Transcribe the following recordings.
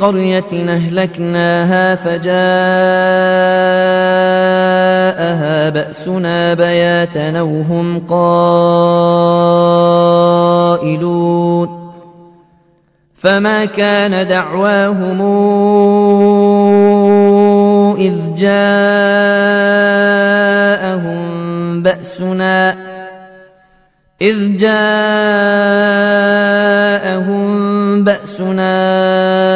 قرية أهلكناها فجاءها بأسنا بياتا وهم قائلون. فما كان دعواهم إذ جاءهم بأسنا إذ جاءهم بأسنا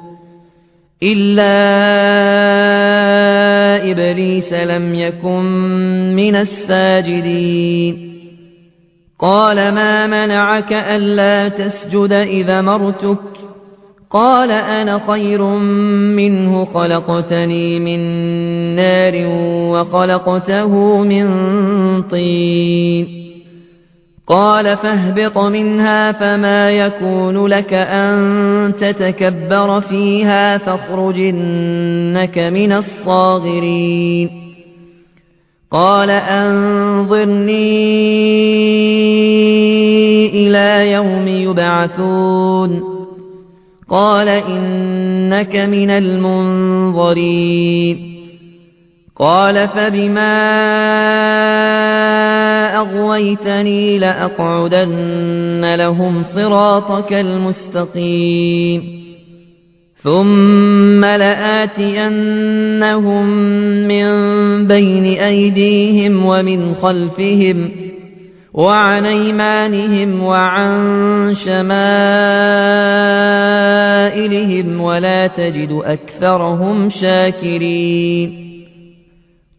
إلا إبليس لم يكن من الساجدين قال ما منعك ألا تسجد إذا مرتك قال أنا خير منه خلقتني من نار وخلقته من طين قال فاهبط منها فما يكون لك أن تتكبر فيها فاخرجنك من الصاغرين. قال أنظرني إلى يوم يبعثون. قال إنك من المنظرين. قال فبما أغويتني لأقعدن لهم صراطك المستقيم. ثم لآتينهم من بين أيديهم ومن خلفهم وعن أيمانهم وعن شمائلهم ولا تجد أكثرهم شاكرين.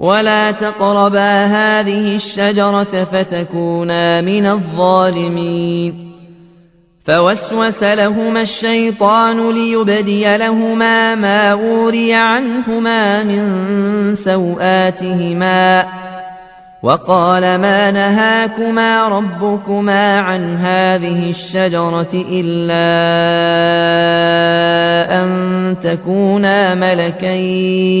ولا تقربا هذه الشجرة فتكونا من الظالمين فوسوس لهما الشيطان ليبدي لهما ما أوري عنهما من سوآتهما وقال ما نهاكما ربكما عن هذه الشجرة إلا أن تكونا ملكين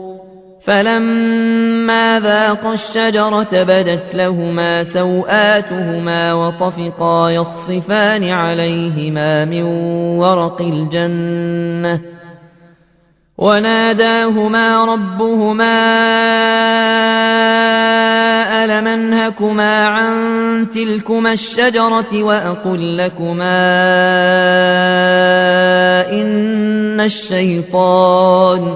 فلما ذاقا الشجرة بدت لهما سوآتهما وطفقا يخصفان عليهما من ورق الجنة وناداهما ربهما ألم أنهكما عن تلكما الشجرة وأقل لكما إن الشيطان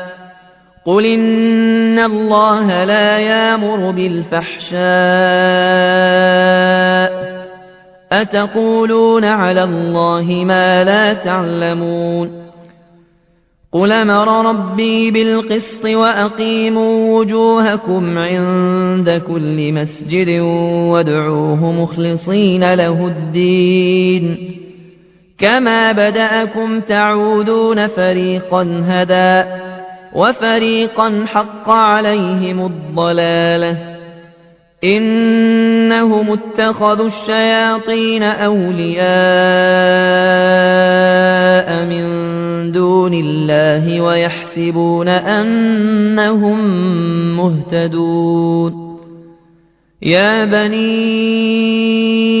قل إن الله لا يامر بالفحشاء أتقولون على الله ما لا تعلمون قل أمر ربي بالقسط وأقيموا وجوهكم عند كل مسجد وادعوه مخلصين له الدين كما بدأكم تعودون فريقا هدى وفريقا حق عليهم الضلالة. إنهم اتخذوا الشياطين أولياء من دون الله ويحسبون أنهم مهتدون. يا بني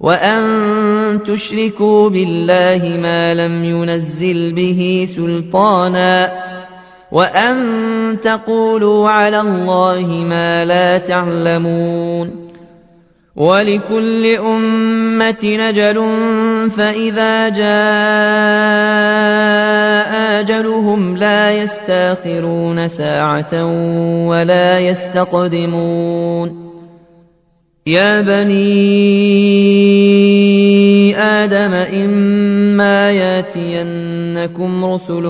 وأن تشركوا بالله ما لم ينزل به سلطانا وأن تقولوا على الله ما لا تعلمون ولكل أمة نجل فإذا جاء أجلهم لا يستاخرون ساعة ولا يستقدمون يا بني آدم إما ياتينكم رسل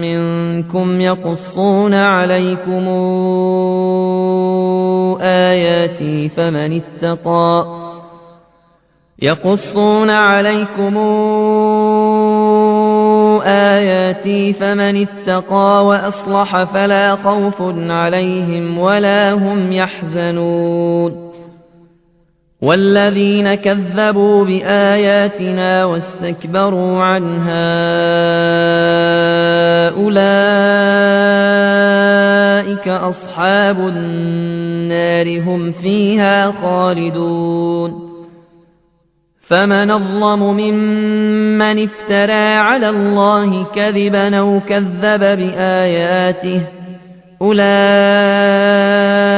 منكم يقصون عليكم آياتي فمن اتقى يقصون عليكم آياتي فمن اتقى وأصلح فلا خوف عليهم ولا هم يحزنون والذين كذبوا بآياتنا واستكبروا عنها أولئك أصحاب النار هم فيها خالدون. فمن الظلم ممن افترى على الله كذبا أو كذب بآياته أولئك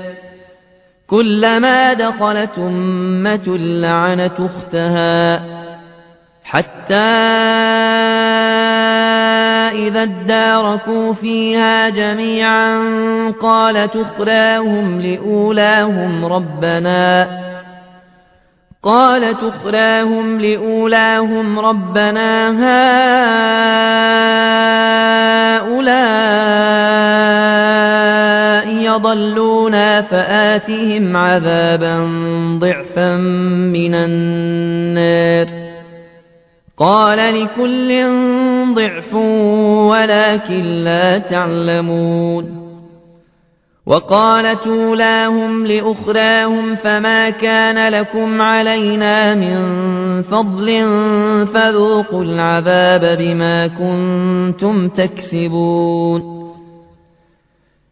كلما دخلت أمة لعنت أختها حتى إذا اداركوا فيها جميعا قالت أخراهم لأولاهم ربنا قالت أخراهم لأولاهم ربنا هؤلاء يضلونا فآتهم عذابا ضعفا من النار. قال لكل ضعف ولكن لا تعلمون. وقالت أولاهم لأخراهم فما كان لكم علينا من فضل فذوقوا العذاب بما كنتم تكسبون.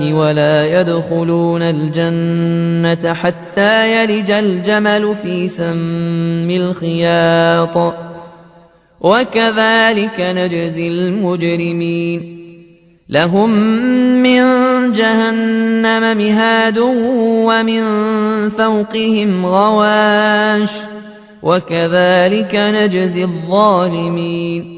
ولا يدخلون الجنة حتى يلج الجمل في سم الخياط. وكذلك نجزي المجرمين. لهم من جهنم مهاد ومن فوقهم غواش. وكذلك نجزي الظالمين.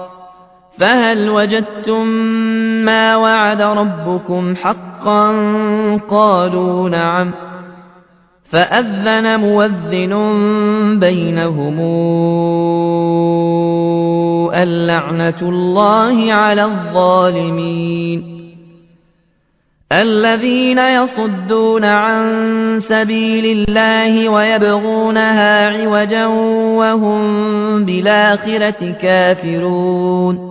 فهل وجدتم ما وعد ربكم حقا قالوا نعم فأذن موذن بينهم اللعنة الله على الظالمين الذين يصدون عن سبيل الله ويبغونها عوجا وهم بالآخرة كافرون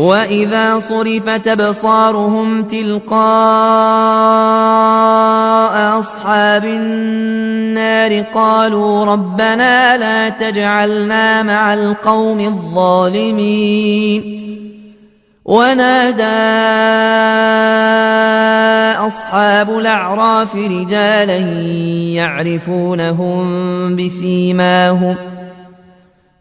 وإذا صرفت أبصارهم تلقاء أصحاب النار قالوا ربنا لا تجعلنا مع القوم الظالمين ونادى أصحاب الأعراف رجالا يعرفونهم بسيماهم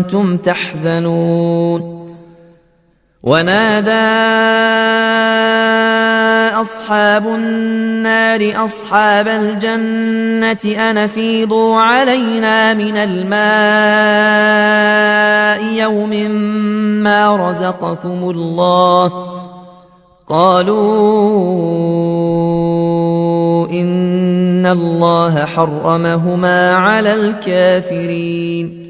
أنتم تحزنون. ونادى أصحاب النار أصحاب الجنة أن فيضوا علينا من الماء يوم ما رزقكم الله. قالوا إن الله حرمهما على الكافرين.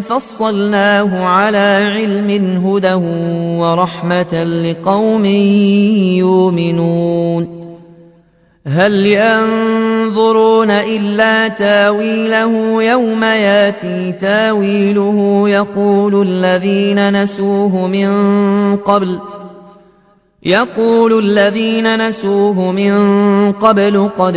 فصلناه على علم هدى ورحمة لقوم يؤمنون هل ينظرون إلا تاويله يوم ياتي تاويله يقول الذين نسوه من قبل يقول الذين نسوه من قبل قد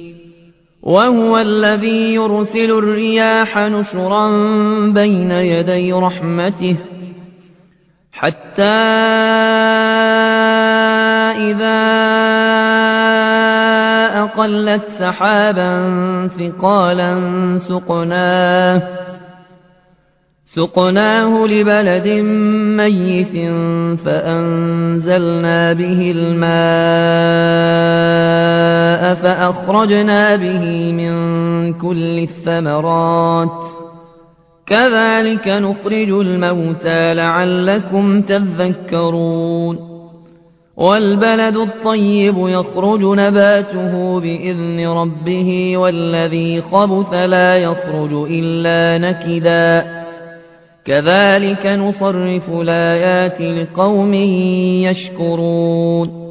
وهو الذي يرسل الرياح نشرا بين يدي رحمته حتى إذا أقلت سحابا ثقالا سقناه سقناه لبلد ميت فأنزلنا به الماء فأخرجنا به من كل الثمرات. كذلك نخرج الموتى لعلكم تذكرون. والبلد الطيب يخرج نباته بإذن ربه والذي خبث لا يخرج إلا نكداً. كذلك نصرف الآيات لقوم يشكرون.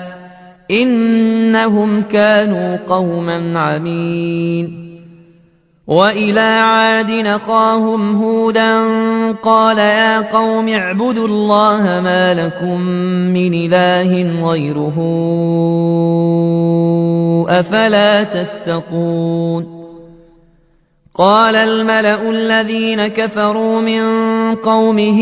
إنهم كانوا قوما عمين. وإلى عاد نخاهم هودا قال يا قوم اعبدوا الله ما لكم من إله غيره. أفلا تتقون؟ قال الملأ الذين كفروا من قومه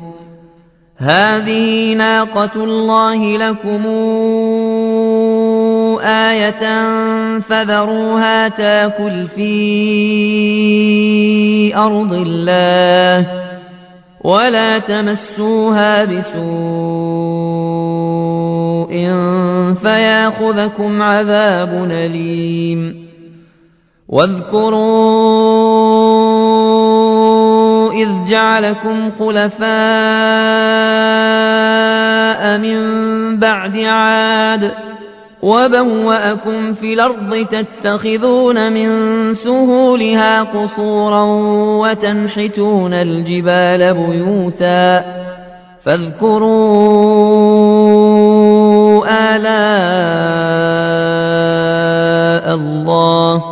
هذه ناقة الله لكم آية فذروها تاكل في أرض الله ولا تمسوها بسوء فياخذكم عذاب أليم. واذكروا إذ جعلكم خلفاء من بعد عاد وبوأكم في الأرض تتخذون من سهولها قصورا وتنحتون الجبال بيوتا فاذكروا آلاء الله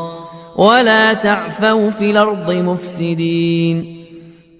ولا تعثوا في الأرض مفسدين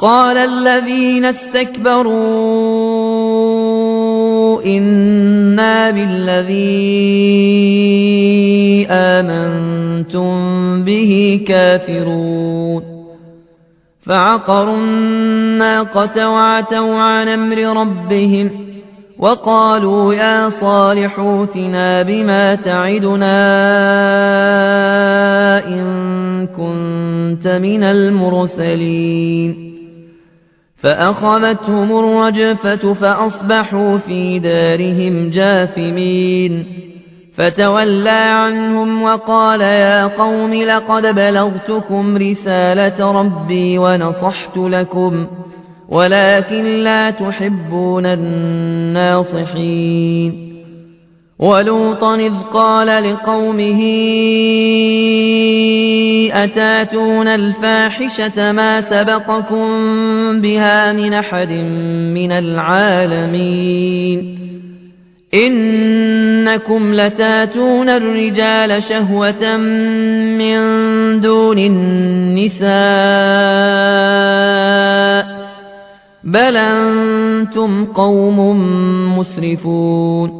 قال الذين استكبروا إنا بالذي آمنتم به كافرون. فعقروا الناقة وعتوا عن أمر ربهم وقالوا يا صالح اوتنا بما تعدنا إن كنت من المرسلين. فأخذتهم الرجفة فأصبحوا في دارهم جاثمين. فتولى عنهم وقال يا قوم لقد بلغتكم رسالة ربي ونصحت لكم ولكن لا تحبون الناصحين. ولوطا إذ قال لقومه أتاتون الفاحشة ما سبقكم بها من أحد من العالمين إنكم لتاتون الرجال شهوة من دون النساء بل أنتم قوم مسرفون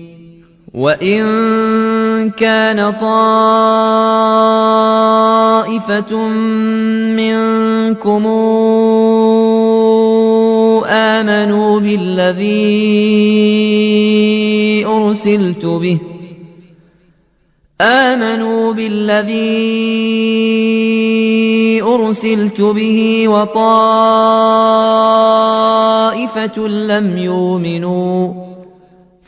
وإن كان طائفة منكم آمنوا بالذي أرسلت به آمنوا بالذي أرسلت به وطائفة لم يؤمنوا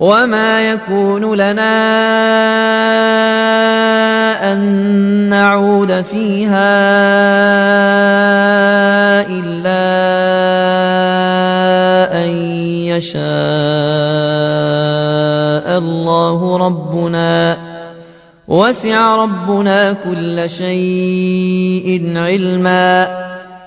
وما يكون لنا أن نعود فيها إلا أن يشاء الله ربنا وسع ربنا كل شيء علما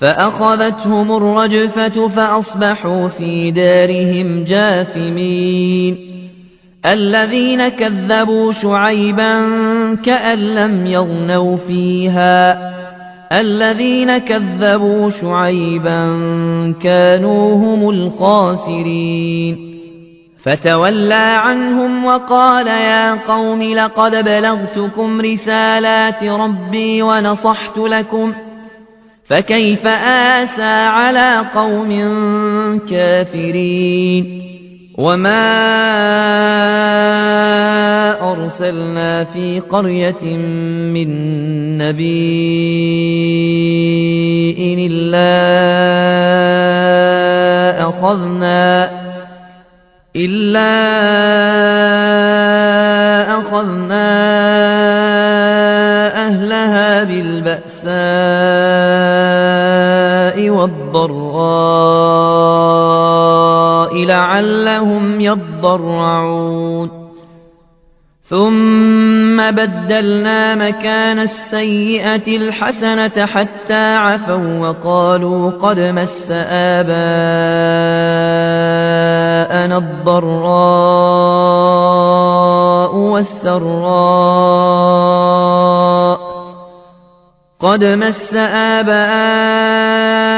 فأخذتهم الرجفة فأصبحوا في دارهم جاثمين. الذين كذبوا شعيبا كأن لم يغنوا فيها. الذين كذبوا شعيبا كانوا هم الخاسرين. فتولى عنهم وقال يا قوم لقد بلغتكم رسالات ربي ونصحت لكم ۖ فكيف آسى على قوم كافرين وما أرسلنا في قرية من نبي إلا أخذنا إلا أخذنا أهلها بالبأساء والضراء لعلهم يضرعون. ثم بدلنا مكان السيئة الحسنة حتى عفوا وقالوا قد مس آباءنا الضراء والسراء. قد مس آباءنا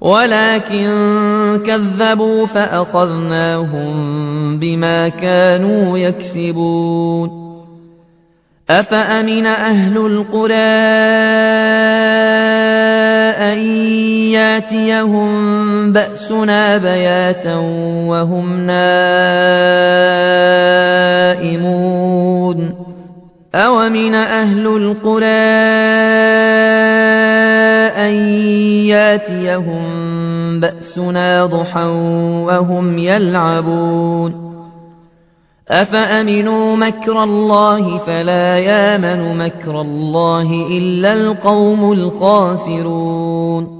ولكن كذبوا فأخذناهم بما كانوا يكسبون. أفأمن أهل القرى ياتيهم بأسنا بياتا وهم نائمون؟ أومن أهل القرى أن ياتيهم بأسنا ضحى وهم يلعبون أفأمنوا مكر الله فلا يامن مكر الله إلا القوم الخاسرون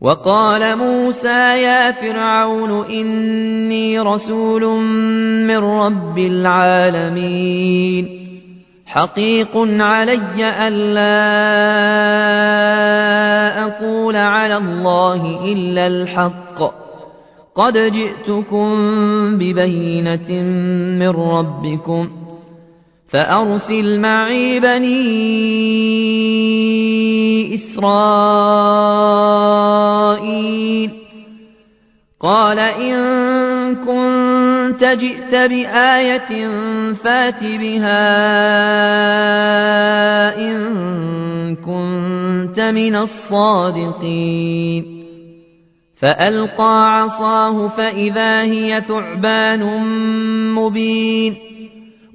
وقال موسى يا فرعون إني رسول من رب العالمين. حقيق علي ألا أقول على الله إلا الحق. قد جئتكم ببينة من ربكم فأرسل معي بني إسرائيل قال إن كنت جئت بآية فات بها إن كنت من الصادقين. فألقى عصاه فإذا هي ثعبان مبين.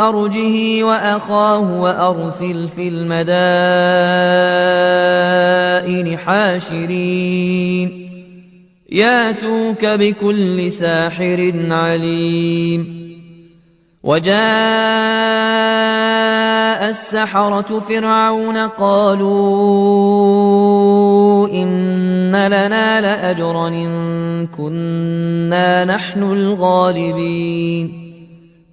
أرجه وأخاه وأرسل في المدائن حاشرين. ياتوك بكل ساحر عليم. وجاء السحرة فرعون قالوا إن لنا لأجرا إن كنا نحن الغالبين.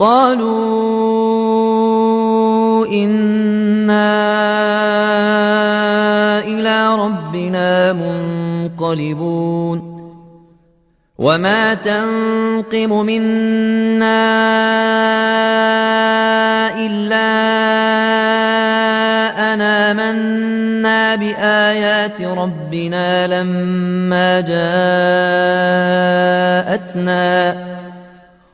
قالوا إنا إلى ربنا منقلبون وما تنقم منا إلا أنا منا بآيات ربنا لما جاءتنا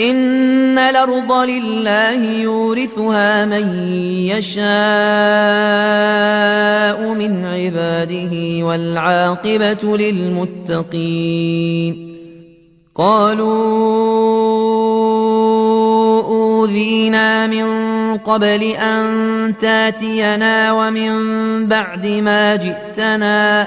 إن الأرض لله يورثها من يشاء من عباده والعاقبة للمتقين قالوا أوذينا من قبل أن تاتينا ومن بعد ما جئتنا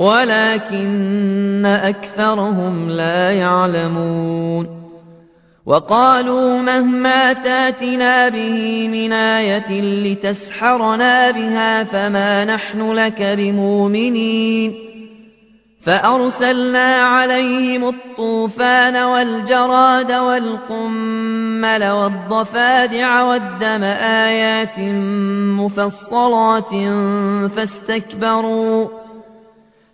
ولكن أكثرهم لا يعلمون وقالوا مهما تاتنا به من آية لتسحرنا بها فما نحن لك بمؤمنين فأرسلنا عليهم الطوفان والجراد والقمل والضفادع والدم آيات مفصلات فاستكبروا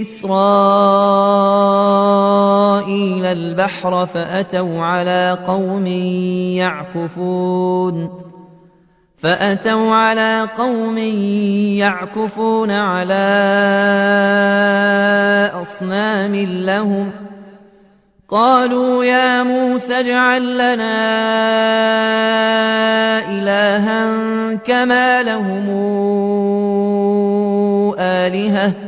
إسرائيل البحر فأتوا على قوم يعكفون فأتوا على قوم يعكفون على أصنام لهم قالوا يا موسى اجعل لنا إلها كما لهم آلهة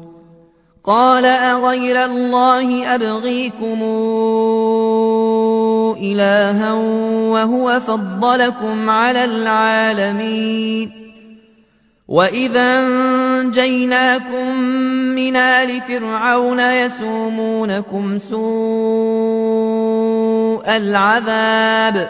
قال أغير الله أبغيكم إلها وهو فضلكم على العالمين. وإذا أنجيناكم من آل فرعون يسومونكم سوء العذاب.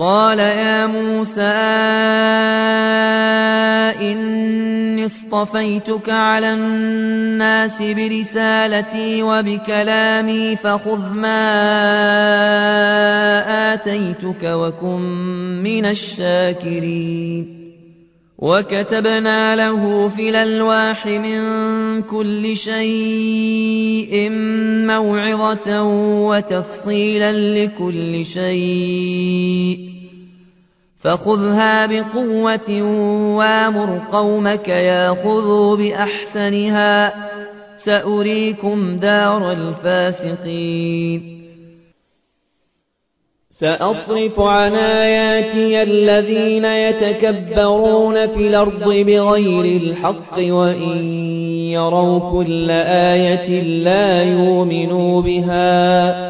قال يا موسى إني اصطفيتك على الناس برسالتي وبكلامي فخذ ما آتيتك وكن من الشاكرين. وكتبنا له في الألواح من كل شيء موعظة وتفصيلا لكل شيء. فخذها بقوة وامر قومك ياخذوا بأحسنها. سأريكم دار الفاسقين. سأصرف عن آياتي الذين يتكبرون في الأرض بغير الحق وإن يروا كل آية لا يؤمنوا بها.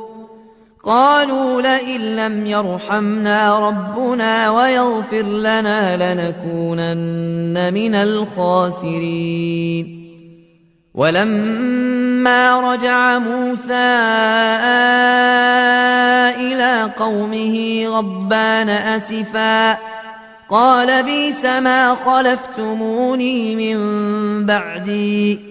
قالوا لئن لم يرحمنا ربنا ويغفر لنا لنكونن من الخاسرين. ولما رجع موسى إلى قومه غضبان أسفا قال بيس ما خلفتموني من بعدي.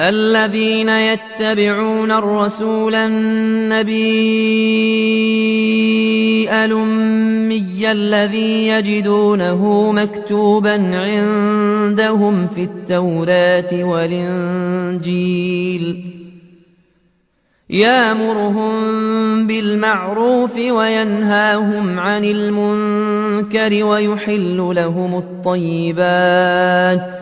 الذين يتبعون الرسول النبي الأمي الذي يجدونه مكتوبا عندهم في التوراة والإنجيل. يامرهم بالمعروف وينهاهم عن المنكر ويحل لهم الطيبات.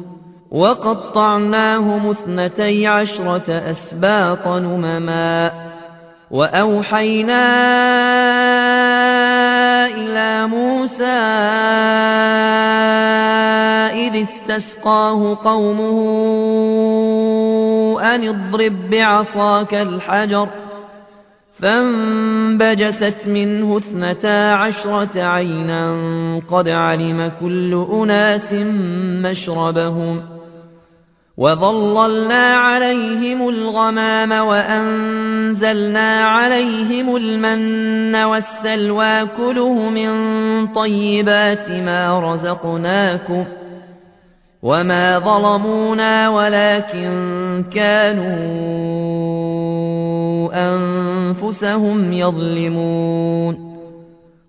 وقطعناهم اثنتي عشرة أسباط نمما وأوحينا إلى موسى إذ استسقاه قومه أن اضرب بعصاك الحجر فانبجست منه اثنتا عشرة عينا قد علم كل أناس مشربهم وظللنا عليهم الغمام وأنزلنا عليهم المن والسلوى كله من طيبات ما رزقناكم وما ظلمونا ولكن كانوا أنفسهم يظلمون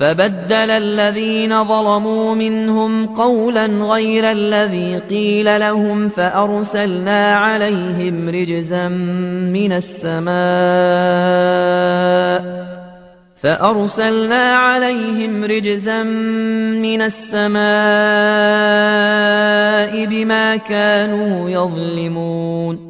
فبدل الذين ظلموا منهم قولا غير الذي قيل لهم فأرسلنا عليهم رجزا من السماء فأرسلنا عليهم رجزا من السماء بما كانوا يظلمون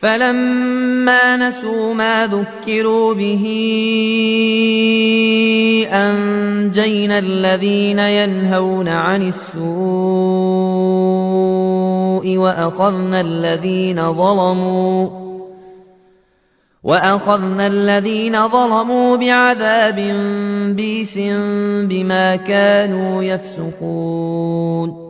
فلما نسوا ما ذكروا به أنجينا الذين ينهون عن السوء وأخذنا الذين ظلموا وأخذنا الذين ظلموا بعذاب بيس بما كانوا يفسقون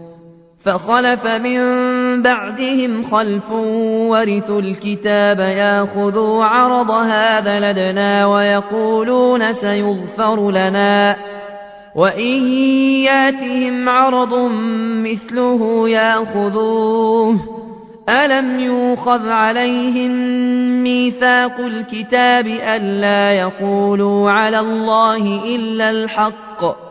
فخلف من بعدهم خلف ورثوا الكتاب ياخذوا عرض هذا لدنا ويقولون سيغفر لنا. وإن ياتهم عرض مثله ياخذوه. ألم يوخذ عليهم ميثاق الكتاب ألا يقولوا على الله إلا الحق؟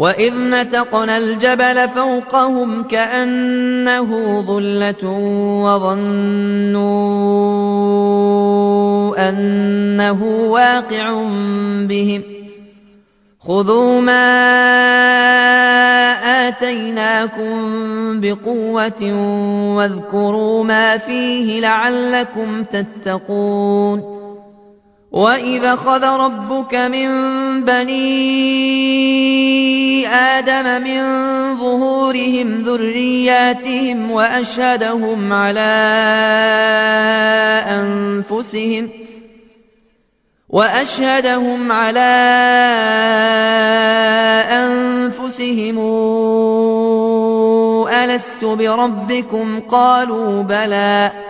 وإذ نتقنا الجبل فوقهم كأنه ظلة وظنوا أنه واقع بهم خذوا ما آتيناكم بقوة واذكروا ما فيه لعلكم تتقون وإذا خذ ربك من بني آدم من ظهورهم ذرياتهم وأشهدهم على أنفسهم وأشهدهم على أنفسهم ألست بربكم؟ قالوا بلى.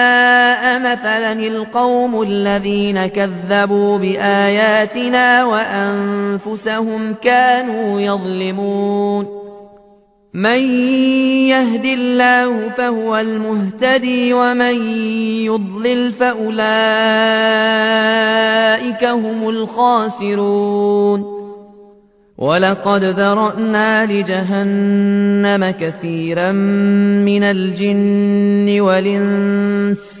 مثلا القوم الذين كذبوا بآياتنا وأنفسهم كانوا يظلمون من يهد الله فهو المهتدي ومن يضلل فأولئك هم الخاسرون ولقد ذرأنا لجهنم كثيرا من الجن والإنس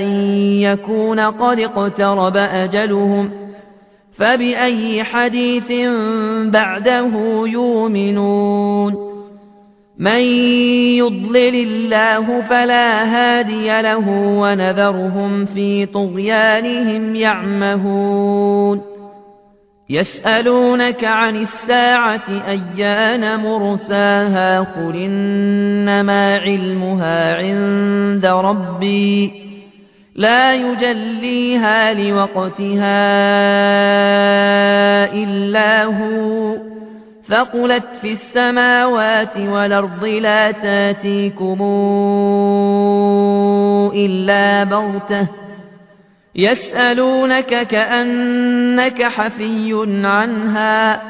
أن يكون قد اقترب أجلهم فبأي حديث بعده يؤمنون من يضلل الله فلا هادي له ونذرهم في طغيانهم يعمهون يسألونك عن الساعة أيان مرساها قل إنما علمها عند ربي لا يجليها لوقتها إلا هو. ثقلت في السماوات والأرض لا تأتيكم إلا بغتة. يسألونك كأنك حفي عنها.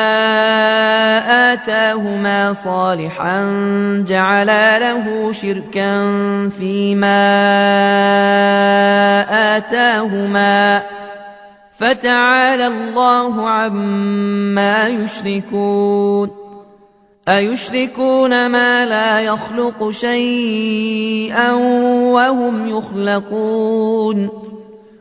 آتاهما صالحا جعلا له شركا فيما آتاهما فتعالى الله عما يشركون أيشركون ما لا يخلق شيئا وهم يخلقون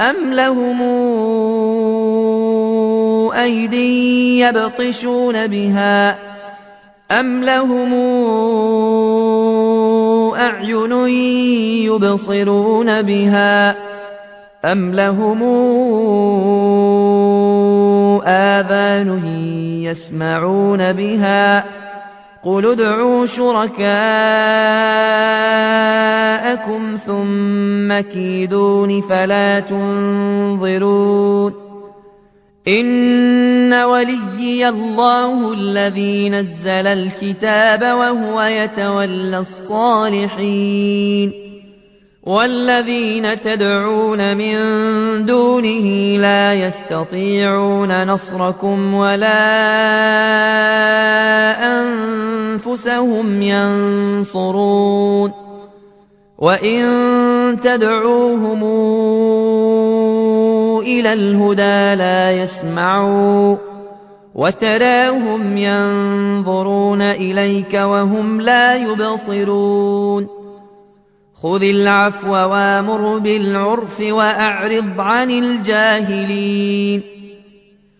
أم لهم أيدي يبطشون بها أم لهم أعين يبصرون بها أم لهم آذان يسمعون بها قل ادعوا شركاءكم ثم كيدون فلا تنظرون إن وليي الله الذي نزل الكتاب وهو يتولى الصالحين والذين تدعون من دونه لا يستطيعون نصركم ولا أنفسهم ينصرون. وإن تدعوهم إلى الهدى لا يسمعوا. وتراهم ينظرون إليك وهم لا يبصرون. خذ العفو وامر بالعرف وأعرض عن الجاهلين.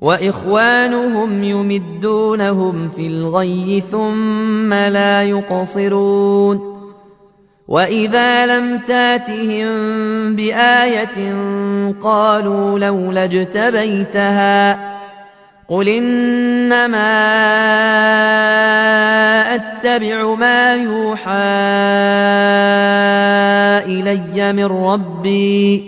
وإخوانهم يمدونهم في الغي ثم لا يقصرون. وإذا لم تاتهم بآية قالوا لولا اجتبيتها قل إنما أتبع ما يوحى إلي من ربي.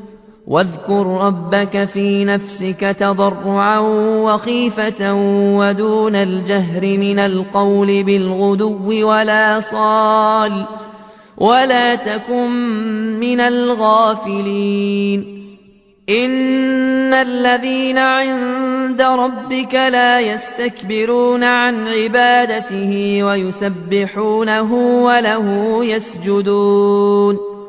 واذكر ربك في نفسك تضرعا وخيفة ودون الجهر من القول بالغدو ولا صال ولا تكن من الغافلين. إن الذين عند ربك لا يستكبرون عن عبادته ويسبحونه وله يسجدون.